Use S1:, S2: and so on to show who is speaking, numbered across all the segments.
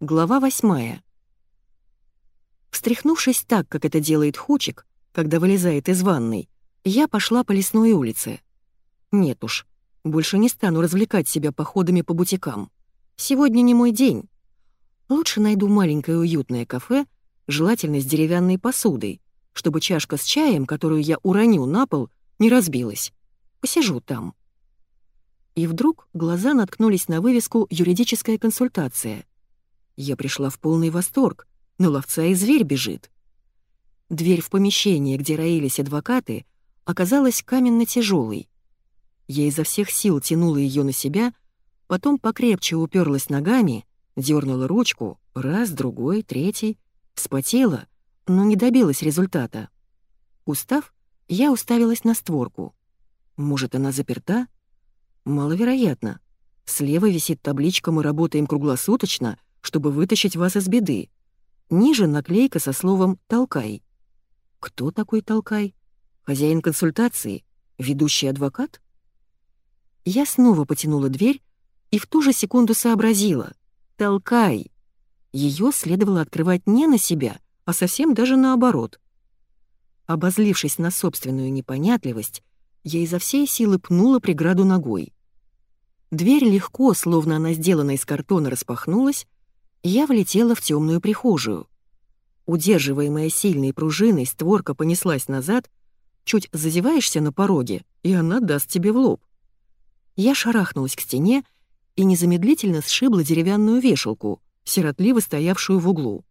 S1: Глава восьмая. Встряхнувшись так, как это делает Хучик, когда вылезает из ванной, я пошла по лесной улице. Нет уж, больше не стану развлекать себя походами по бутикам. Сегодня не мой день. Лучше найду маленькое уютное кафе, желательно с деревянной посудой, чтобы чашка с чаем, которую я уроню на пол, не разбилась. Посижу там. И вдруг глаза наткнулись на вывеску «Юридическая консультация». Я пришла в полный восторг. На ловца и зверь бежит. Дверь в помещение, где роились адвокаты, оказалась каменно-тяжелой. Я изо всех сил тянула ее на себя, потом покрепче уперлась ногами, дернула ручку, раз, другой, третий, вспотела, но не добилась результата. Устав, я уставилась на створку. Может, она заперта? Маловероятно. Слева висит табличка «Мы работаем круглосуточно», чтобы вытащить вас из беды. Ниже наклейка со словом «Толкай». Кто такой Толкай? Хозяин консультации? Ведущий адвокат? Я снова потянула дверь и в ту же секунду сообразила. «Толкай!» Ее следовало открывать не на себя, а совсем даже наоборот. Обозлившись на собственную непонятливость, я изо всей силы пнула преграду ногой. Дверь легко, словно она сделана из картона, распахнулась, я влетела в темную прихожую. Удерживаемая сильной пружиной, створка понеслась назад, чуть зазеваешься на пороге, и она даст тебе в лоб. Я шарахнулась к стене и незамедлительно сшибла деревянную вешалку, сиротливо стоявшую в углу.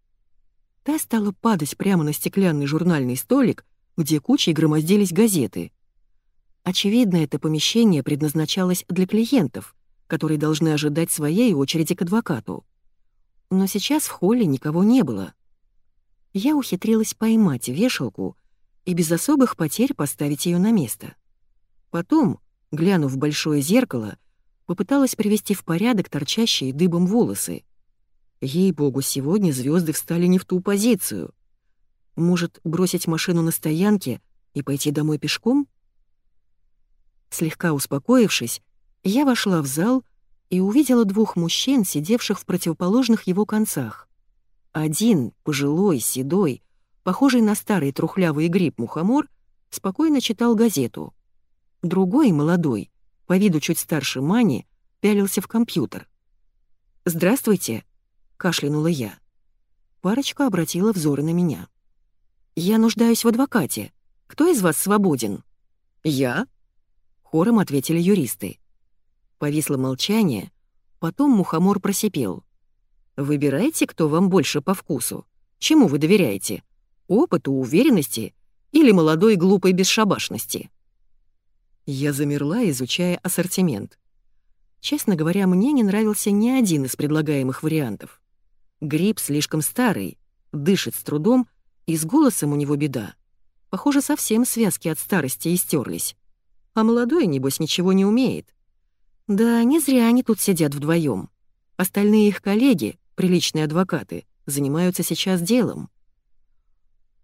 S1: Та стала падать прямо на стеклянный журнальный столик, где кучей громоздились газеты. Очевидно, это помещение предназначалось для клиентов, которые должны ожидать своей очереди к адвокату но сейчас в холле никого не было. Я ухитрилась поймать вешалку и без особых потерь поставить ее на место. Потом, глянув в большое зеркало, попыталась привести в порядок торчащие дыбом волосы. Ей-богу, сегодня звезды встали не в ту позицию. Может, бросить машину на стоянке и пойти домой пешком? Слегка успокоившись, я вошла в зал и увидела двух мужчин, сидевших в противоположных его концах. Один, пожилой, седой, похожий на старый трухлявый гриб-мухомор, спокойно читал газету. Другой, молодой, по виду чуть старше Мани, пялился в компьютер. «Здравствуйте», — кашлянула я. Парочка обратила взоры на меня. «Я нуждаюсь в адвокате. Кто из вас свободен?» «Я?» — хором ответили юристы. Повисло молчание, потом мухомор просипел. «Выбирайте, кто вам больше по вкусу. Чему вы доверяете? Опыту, уверенности или молодой глупой бесшабашности?» Я замерла, изучая ассортимент. Честно говоря, мне не нравился ни один из предлагаемых вариантов. Гриб слишком старый, дышит с трудом, и с голосом у него беда. Похоже, совсем связки от старости истерлись. А молодой, небось, ничего не умеет. Да, не зря они тут сидят вдвоем. Остальные их коллеги, приличные адвокаты, занимаются сейчас делом.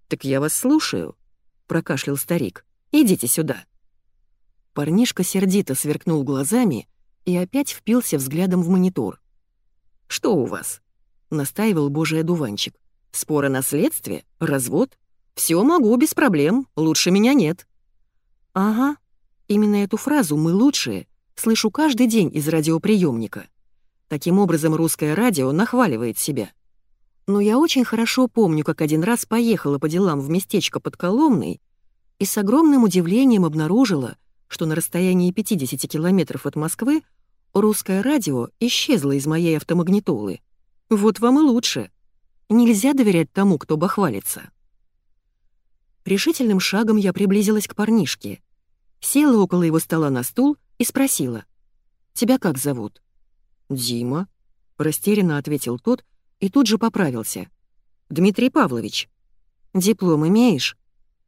S1: «Так я вас слушаю», — прокашлял старик. «Идите сюда». Парнишка сердито сверкнул глазами и опять впился взглядом в монитор. «Что у вас?» — настаивал божий одуванчик. «Спор о наследстве? Развод? Все могу, без проблем, лучше меня нет». «Ага, именно эту фразу «мы лучшие» слышу каждый день из радиоприемника. Таким образом, русское радио нахваливает себя. Но я очень хорошо помню, как один раз поехала по делам в местечко под Коломной и с огромным удивлением обнаружила, что на расстоянии 50 километров от Москвы русское радио исчезло из моей автомагнитолы. Вот вам и лучше. Нельзя доверять тому, кто бахвалится. Решительным шагом я приблизилась к парнишке. Села около его стола на стул и спросила. «Тебя как зовут?» «Дима», — растерянно ответил тот и тут же поправился. «Дмитрий Павлович». «Диплом имеешь?»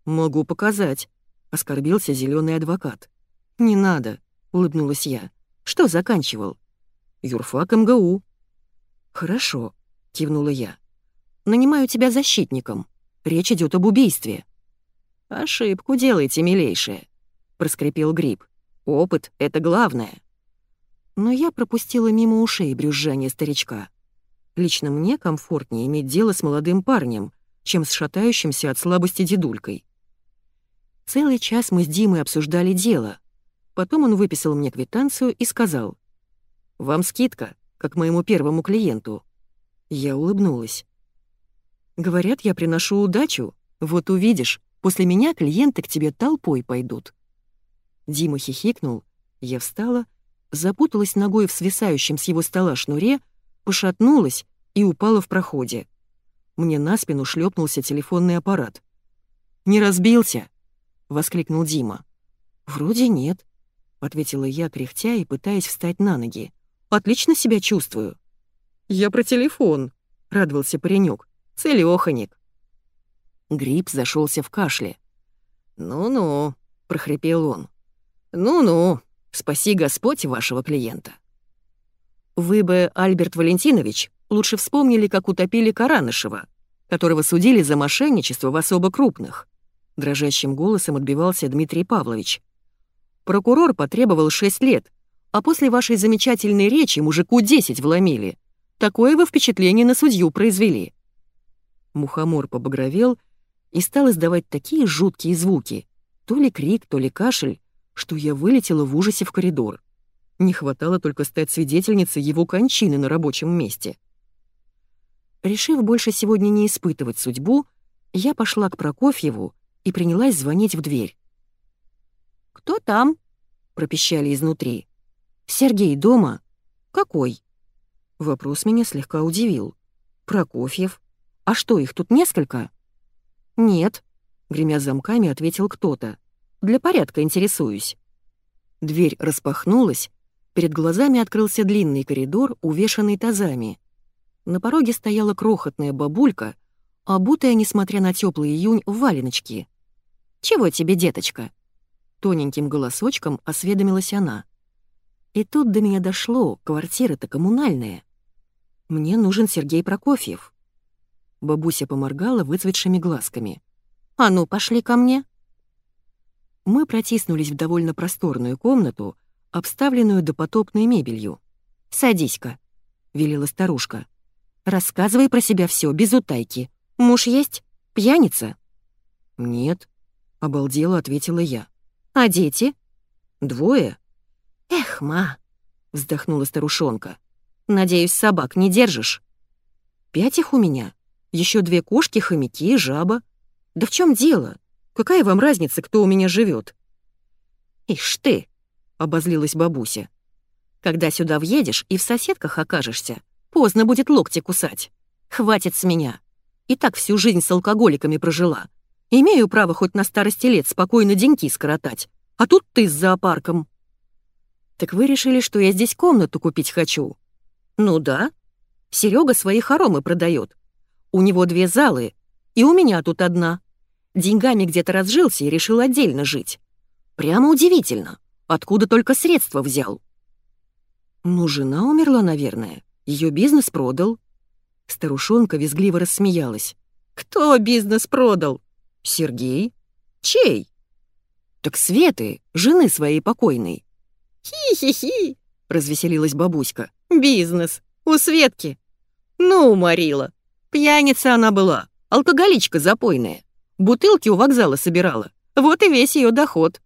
S1: «Могу показать», — оскорбился зеленый адвокат. «Не надо», — улыбнулась я. «Что заканчивал?» «Юрфак МГУ». «Хорошо», — кивнула я. «Нанимаю тебя защитником. Речь идет об убийстве». «Ошибку делайте, милейшая», — проскрипел Гриб. Опыт — это главное. Но я пропустила мимо ушей брюзжание старичка. Лично мне комфортнее иметь дело с молодым парнем, чем с шатающимся от слабости дедулькой. Целый час мы с Димой обсуждали дело. Потом он выписал мне квитанцию и сказал, «Вам скидка, как моему первому клиенту». Я улыбнулась. «Говорят, я приношу удачу. Вот увидишь, после меня клиенты к тебе толпой пойдут». Дима хихикнул, я встала, запуталась ногой в свисающем с его стола шнуре, пошатнулась и упала в проходе. Мне на спину шлепнулся телефонный аппарат. «Не разбился?» — воскликнул Дима. «Вроде нет», — ответила я, кряхтя и пытаясь встать на ноги. «Отлично себя чувствую». «Я про телефон», — радовался паренек. «Целёханик». Гриб зашелся в кашле. «Ну-ну», — прохрипел он. «Ну-ну, спаси Господь вашего клиента». Вы бы, Альберт Валентинович, лучше вспомнили, как утопили Каранышева, которого судили за мошенничество в особо крупных. Дрожащим голосом отбивался Дмитрий Павлович. Прокурор потребовал 6 лет, а после вашей замечательной речи мужику 10 вломили. Такое вы впечатление на судью произвели. Мухомор побагровел и стал издавать такие жуткие звуки, то ли крик, то ли кашель, что я вылетела в ужасе в коридор. Не хватало только стать свидетельницей его кончины на рабочем месте. Решив больше сегодня не испытывать судьбу, я пошла к Прокофьеву и принялась звонить в дверь. «Кто там?» — пропищали изнутри. «Сергей дома?» «Какой?» Вопрос меня слегка удивил. «Прокофьев? А что, их тут несколько?» «Нет», — гремя замками, ответил кто-то. «Для порядка интересуюсь». Дверь распахнулась, перед глазами открылся длинный коридор, увешанный тазами. На пороге стояла крохотная бабулька, обутая, несмотря на теплый июнь, в валеночки. «Чего тебе, деточка?» Тоненьким голосочком осведомилась она. И тут до меня дошло, квартира-то коммунальная. Мне нужен Сергей Прокофьев. Бабуся поморгала выцветшими глазками. «А ну, пошли ко мне!» Мы протиснулись в довольно просторную комнату, обставленную допотопной мебелью. «Садись-ка», — велела старушка. Рассказывай про себя все без утайки. Муж есть? Пьяница?» «Нет», — обалдело ответила я. «А дети?» «Двое». «Эх, ма», — вздохнула старушонка. «Надеюсь, собак не держишь?» «Пять их у меня. Еще две кошки, хомяки, жаба. Да в чем дело? Какая вам разница, кто у меня живет? «Ишь ты!» — обозлилась бабуся. «Когда сюда въедешь и в соседках окажешься, Поздно будет локти кусать. Хватит с меня. И так всю жизнь с алкоголиками прожила. Имею право хоть на старости лет спокойно деньки скоротать. А тут ты с зоопарком. Так вы решили, что я здесь комнату купить хочу? Ну да. Серега свои хоромы продает. У него две залы, и у меня тут одна. Деньгами где-то разжился и решил отдельно жить. Прямо удивительно. Откуда только средства взял? Ну, жена умерла, наверное. Ее бизнес продал». Старушонка визгливо рассмеялась. «Кто бизнес продал?» «Сергей». «Чей?» «Так Светы, жены своей покойной». «Хи-хи-хи», — развеселилась бабуська. «Бизнес. У Светки». «Ну, Марила, пьяница она была, алкоголичка запойная. Бутылки у вокзала собирала. Вот и весь ее доход.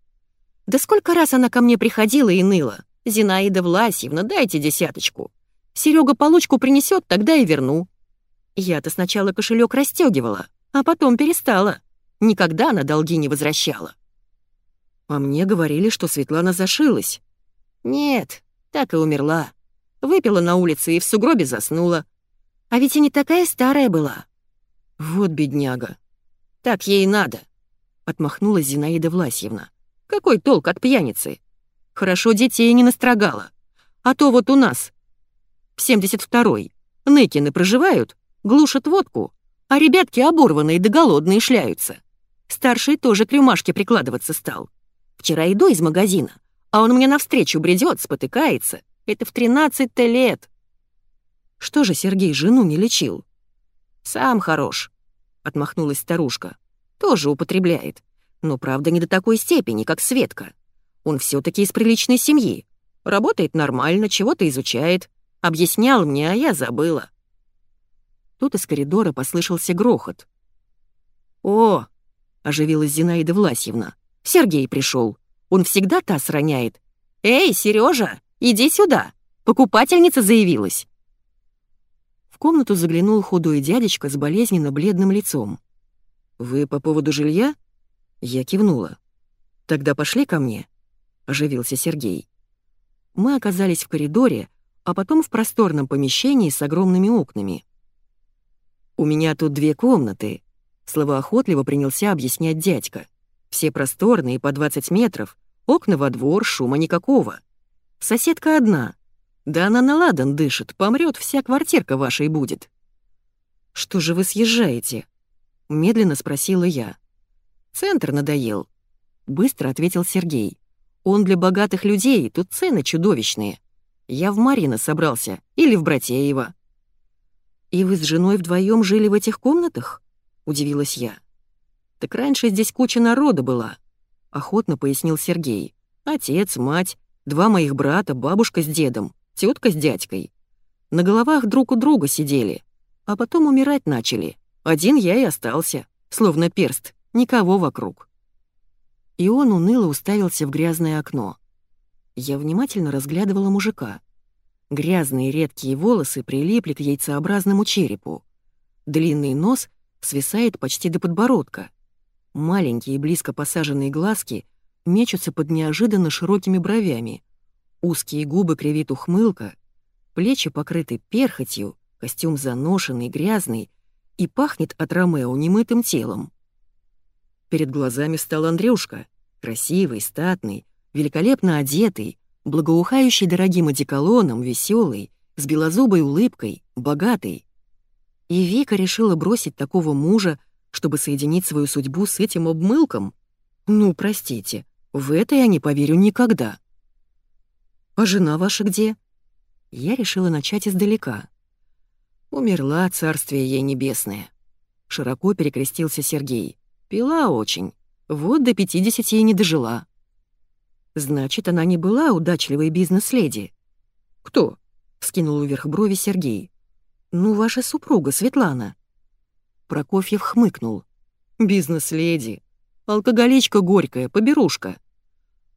S1: Да сколько раз она ко мне приходила и ныла. «Зинаида Власьевна, дайте десяточку. Серега получку принесет, тогда и верну. Я-то сначала кошелек расстегивала, а потом перестала. Никогда на долги не возвращала. А мне говорили, что Светлана зашилась. Нет, так и умерла. Выпила на улице и в сугробе заснула. А ведь и не такая старая была. Вот бедняга. Так ей надо, отмахнулась Зинаида Власьевна. Какой толк от пьяницы? Хорошо детей не настрогала. А то вот у нас в 72-й. Ныкины проживают, глушат водку, а ребятки оборванные да голодные шляются. Старший тоже к рюмашке прикладываться стал. Вчера иду из магазина, а он мне навстречу бредет, спотыкается. Это в 13-то лет. Что же Сергей жену не лечил? Сам хорош, отмахнулась старушка. Тоже употребляет. Но, правда, не до такой степени, как Светка. Он все таки из приличной семьи. Работает нормально, чего-то изучает. Объяснял мне, а я забыла. Тут из коридора послышался грохот. «О!» — оживилась Зинаида Власьевна. «Сергей пришел. Он всегда таз роняет. Эй, Сережа, иди сюда! Покупательница заявилась!» Комнату заглянул худой дядечка с болезненно бледным лицом. «Вы по поводу жилья?» Я кивнула. «Тогда пошли ко мне», — оживился Сергей. Мы оказались в коридоре, а потом в просторном помещении с огромными окнами. «У меня тут две комнаты», — словоохотливо принялся объяснять дядька. «Все просторные, по 20 метров, окна во двор, шума никакого. Соседка одна. Да она на ладан дышит, помрет, вся квартирка вашей будет». «Что же вы съезжаете?» — медленно спросила я. «Центр надоел», — быстро ответил Сергей. «Он для богатых людей, тут цены чудовищные. Я в Марина собрался, или в Братеево». «И вы с женой вдвоем жили в этих комнатах?» — удивилась я. «Так раньше здесь куча народа была», — охотно пояснил Сергей. «Отец, мать, два моих брата, бабушка с дедом, тетка с дядькой. На головах друг у друга сидели, а потом умирать начали. Один я и остался, словно перст, никого вокруг. И он уныло уставился в грязное окно. Я внимательно разглядывала мужика. Грязные редкие волосы прилипли к яйцеобразному черепу. Длинный нос свисает почти до подбородка. Маленькие близко посаженные глазки мечутся под неожиданно широкими бровями. Узкие губы кривит ухмылка, плечи покрыты перхотью, костюм заношенный, грязный и пахнет от Ромео немытым телом. Перед глазами стал Андрюшка, красивый, статный, великолепно одетый, благоухающий дорогим одеколоном, веселый, с белозубой улыбкой, богатый. И Вика решила бросить такого мужа, чтобы соединить свою судьбу с этим обмылком? Ну, простите, в это я не поверю никогда. «А жена ваша где?» Я решила начать издалека. «Умерла, царствие ей небесное», — широко перекрестился Сергей. Пила очень. Вот до 50 и не дожила. Значит, она не была удачливой бизнес-леди. Кто? Скинул вверх брови Сергей. Ну, ваша супруга, Светлана. Прокофьев хмыкнул. Бизнес-леди. Алкоголичка горькая, поберушка.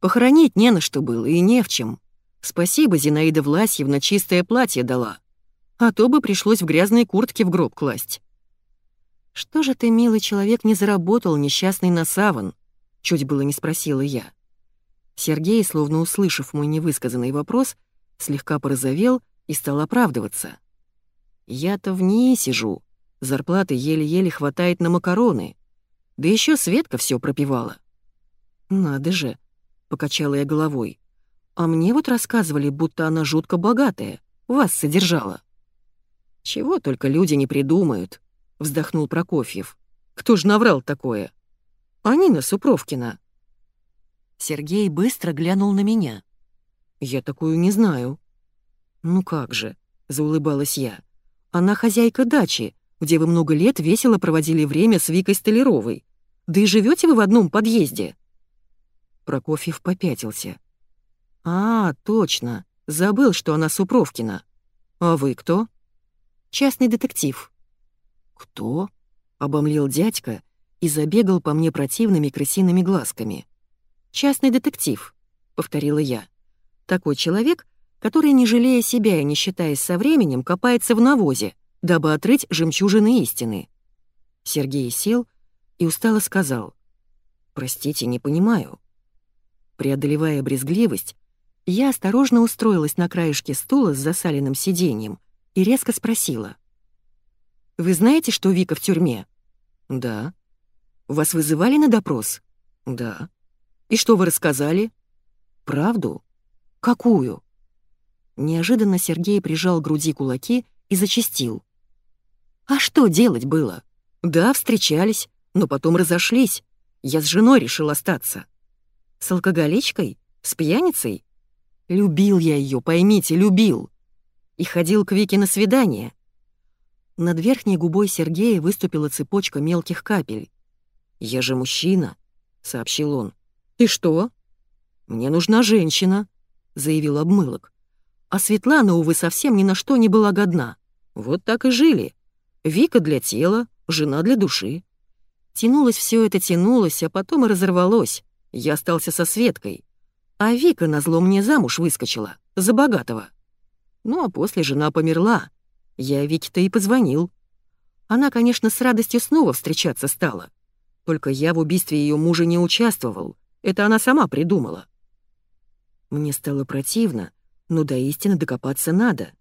S1: Похоронить не на что было и не в чем. Спасибо, Зинаида Власьевна чистое платье дала. А то бы пришлось в грязной куртке в гроб класть. «Что же ты, милый человек, не заработал, несчастный на саван?» Чуть было не спросила я. Сергей, словно услышав мой невысказанный вопрос, слегка порозовел и стал оправдываться. «Я-то в ней сижу. Зарплаты еле-еле хватает на макароны. Да еще Светка все пропивала». «Надо же», — покачала я головой. «А мне вот рассказывали, будто она жутко богатая, вас содержала». «Чего только люди не придумают», — вздохнул Прокофьев. «Кто ж наврал такое?» «А Нина Супровкина». Сергей быстро глянул на меня. «Я такую не знаю». «Ну как же», — заулыбалась я. «Она хозяйка дачи, где вы много лет весело проводили время с Викой Столяровой. Да и живете вы в одном подъезде». Прокофьев попятился. «А, точно. Забыл, что она Супровкина. А вы кто?» «Частный детектив», «Кто?» — обомлел дядька и забегал по мне противными крысиными глазками. «Частный детектив», — повторила я. «Такой человек, который, не жалея себя и не считаясь со временем, копается в навозе, дабы отрыть жемчужины истины». Сергей сел и устало сказал. «Простите, не понимаю». Преодолевая брезгливость, я осторожно устроилась на краешке стула с засаленным сиденьем и резко спросила. Вы знаете, что Вика в тюрьме?» «Да». «Вас вызывали на допрос?» «Да». «И что вы рассказали?» «Правду?» «Какую?» Неожиданно Сергей прижал к груди кулаки и зачастил. «А что делать было?» «Да, встречались, но потом разошлись. Я с женой решил остаться». «С алкоголичкой? С пьяницей?» «Любил я ее, поймите, любил. И ходил к Вике на свидание. Над верхней губой Сергея выступила цепочка мелких капель. «Я же мужчина», — сообщил он. «И что?» «Мне нужна женщина», — заявил обмылок. «А Светлана, увы, совсем ни на что не была годна. Вот так и жили. Вика для тела, жена для души. Тянулось все это, тянулось, а потом и разорвалось. Я остался со Светкой. А Вика назло мне замуж выскочила, за богатого. Ну а после жена померла. Я Вике-то и позвонил. Она, конечно, с радостью снова встречаться стала. Только я в убийстве ее мужа не участвовал. Это она сама придумала. Мне стало противно, но до истины докопаться надо.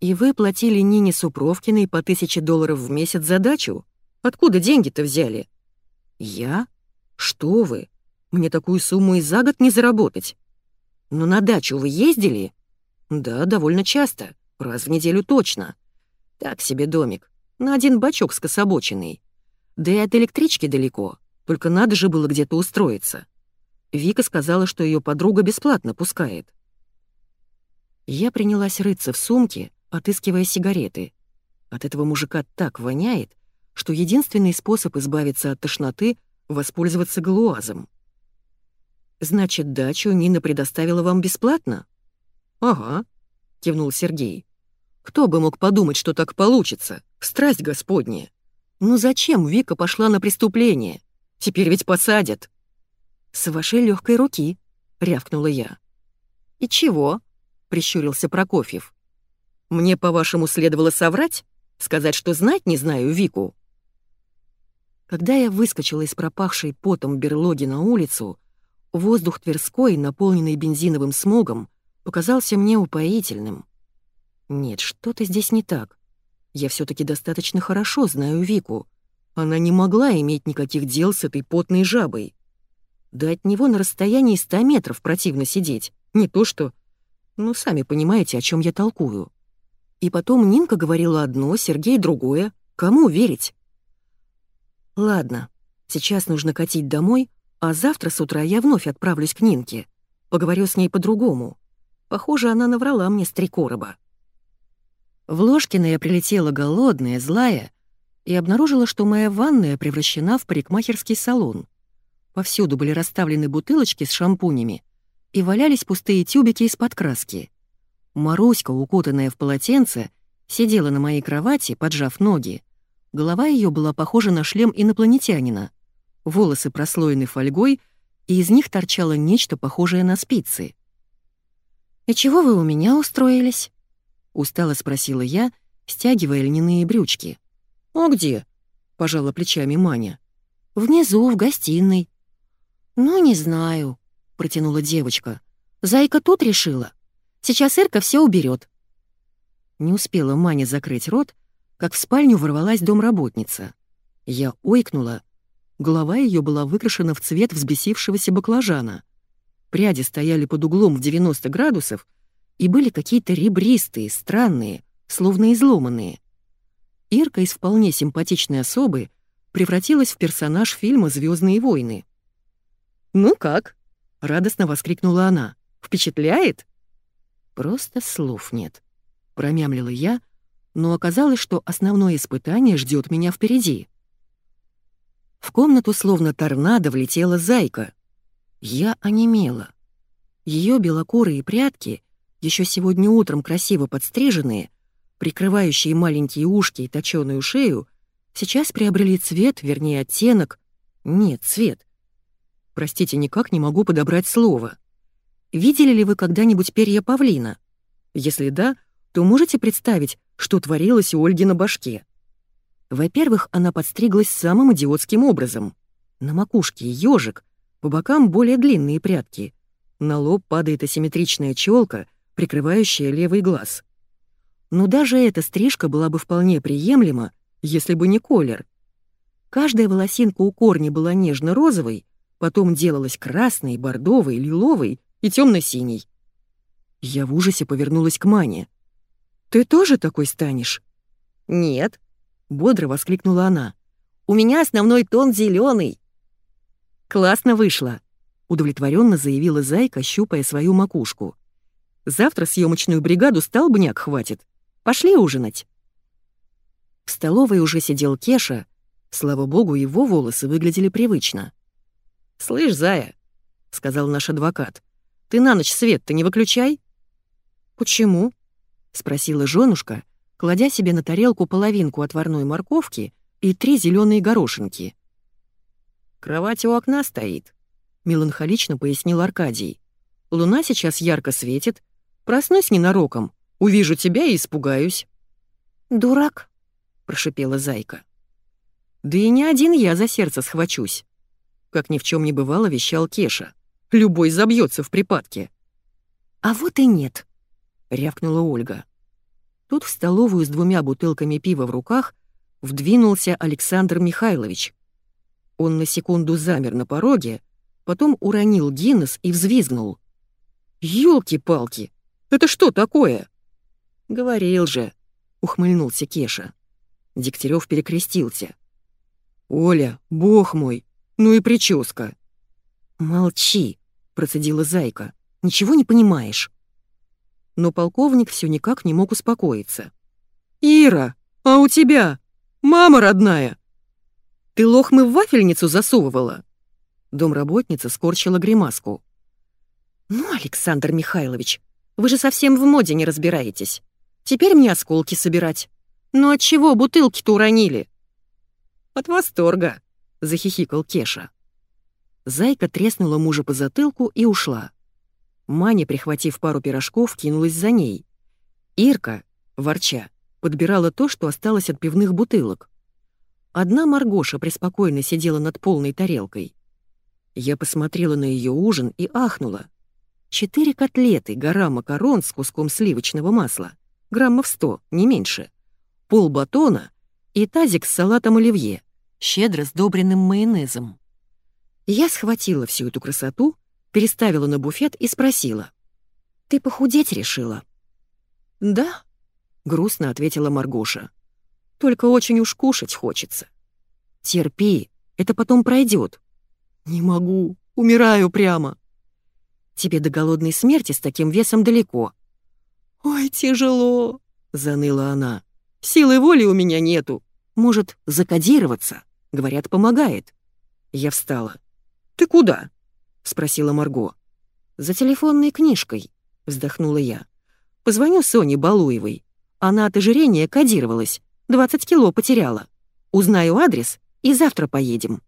S1: И вы платили Нине Супровкиной по тысяче долларов в месяц за дачу? Откуда деньги-то взяли? Я? Что вы? Мне такую сумму и за год не заработать. Но на дачу вы ездили? Да, довольно часто. Раз в неделю точно. Так себе домик. На один бачок скособоченный. Да и от электрички далеко. Только надо же было где-то устроиться. Вика сказала, что ее подруга бесплатно пускает. Я принялась рыться в сумке, отыскивая сигареты. От этого мужика так воняет, что единственный способ избавиться от тошноты — воспользоваться глуазом. «Значит, дачу Нина предоставила вам бесплатно?» «Ага», — кивнул Сергей. «Кто бы мог подумать, что так получится? Страсть Господня! Ну зачем Вика пошла на преступление? Теперь ведь посадят!» «С вашей легкой руки», — рявкнула я. «И чего?» — прищурился Прокофьев. «Мне, по-вашему, следовало соврать? Сказать, что знать не знаю Вику?» Когда я выскочила из пропахшей потом берлоги на улицу, воздух Тверской, наполненный бензиновым смогом, показался мне упоительным. Нет, что-то здесь не так. Я все таки достаточно хорошо знаю Вику. Она не могла иметь никаких дел с этой потной жабой. Да от него на расстоянии ста метров противно сидеть. Не то что ну, сами понимаете, о чем я толкую. И потом Нинка говорила одно, Сергей другое. Кому верить? Ладно, сейчас нужно катить домой, а завтра с утра я вновь отправлюсь к Нинке. Поговорю с ней по-другому. Похоже, она наврала мне с три короба. В Ложкино я прилетела голодная, злая, и обнаружила, что моя ванная превращена в парикмахерский салон. Повсюду были расставлены бутылочки с шампунями, и валялись пустые тюбики из-под краски. Маруська, укутанная в полотенце, сидела на моей кровати, поджав ноги. Голова ее была похожа на шлем инопланетянина. Волосы прослоены фольгой, и из них торчало нечто похожее на спицы. «И чего вы у меня устроились?» — устало спросила я, стягивая льняные брючки. «А где?» — пожала плечами Маня. «Внизу, в гостиной». «Ну, не знаю», — протянула девочка. «Зайка тут решила. Сейчас Ирка все уберет. Не успела Маня закрыть рот, как в спальню ворвалась домработница. Я ойкнула. Голова ее была выкрашена в цвет взбесившегося баклажана. Пряди стояли под углом в 90 градусов и были какие-то ребристые, странные, словно изломанные. Ирка из вполне симпатичной особы превратилась в персонаж фильма «Звездные войны». «Ну как?» — радостно воскликнула она. «Впечатляет?» «Просто слов нет», — промямлила я, но оказалось, что основное испытание ждет меня впереди. В комнату словно торнадо влетела зайка. Я онемела. Ее белокурые прядки, еще сегодня утром красиво подстриженные, прикрывающие маленькие ушки и точеную шею, сейчас приобрели цвет, вернее оттенок. Нет, цвет. Простите, никак не могу подобрать слово. Видели ли вы когда-нибудь перья павлина? Если да, то можете представить, что творилось у Ольги на башке. Во-первых, она подстриглась самым идиотским образом. На макушке ежик, по бокам более длинные прядки. На лоб падает асимметричная челка, прикрывающая левый глаз. Но даже эта стрижка была бы вполне приемлема, если бы не колер. Каждая волосинка у корня была нежно-розовой, потом делалась красной, бордовой, лиловой и темно-синей. Я в ужасе повернулась к Мане. «Ты тоже такой станешь?» «Нет», — бодро воскликнула она. «У меня основной тон зеленый. «Классно вышло», — удовлетворенно заявила Зайка, щупая свою макушку. «Завтра съемочную бригаду столбняк хватит. Пошли ужинать». В столовой уже сидел Кеша. Слава богу, его волосы выглядели привычно. «Слышь, Зая», — сказал наш адвокат, — «ты на ночь свет-то не выключай?» «Почему?» — спросила женушка, кладя себе на тарелку половинку отварной морковки и три зеленые горошинки. «Кровать у окна стоит», — меланхолично пояснил Аркадий. «Луна сейчас ярко светит. Проснусь ненароком, увижу тебя и испугаюсь». «Дурак», — прошипела Зайка. «Да и не один я за сердце схвачусь», — как ни в чем не бывало вещал Кеша. «Любой забьется в припадке». «А вот и нет», — рявкнула Ольга. Тут в столовую с двумя бутылками пива в руках вдвинулся Александр Михайлович. Он на секунду замер на пороге, потом уронил Гиннес и взвизгнул. «Ёлки-палки! Это что такое?» «Говорил же», — ухмыльнулся Кеша. Дегтярев перекрестился. «Оля, бог мой, ну и прическа!» «Молчи», — процедила Зайка. «Ничего не понимаешь». Но полковник все никак не мог успокоиться. «Ира, а у тебя? Мама родная!» «Ты лохмы в вафельницу засовывала?» Домработница скорчила гримаску. «Ну, Александр Михайлович, вы же совсем в моде не разбираетесь. Теперь мне осколки собирать. Но от чего бутылки-то уронили?» «От восторга», — захихикал Кеша. Зайка треснула мужа по затылку и ушла. Маня, прихватив пару пирожков, кинулась за ней. Ирка, ворча, подбирала то, что осталось от пивных бутылок. Одна Маргоша преспокойно сидела над полной тарелкой. Я посмотрела на ее ужин и ахнула. Четыре котлеты, гора макарон с куском сливочного масла, граммов сто, не меньше, пол батона и тазик с салатом оливье, щедро сдобренным майонезом. Я схватила всю эту красоту, переставила на буфет и спросила. «Ты похудеть решила?» «Да», — грустно ответила Маргоша. Только очень уж кушать хочется. Терпи, это потом пройдет. Не могу, умираю прямо. Тебе до голодной смерти с таким весом далеко. Ой, тяжело, заныла она. Силы воли у меня нету. Может, закодироваться? Говорят, помогает. Я встала. Ты куда? Спросила Марго. За телефонной книжкой, вздохнула я. Позвоню Соне Балуевой. Она от ожирения кодировалась. 20 кило потеряла. Узнаю адрес и завтра поедем.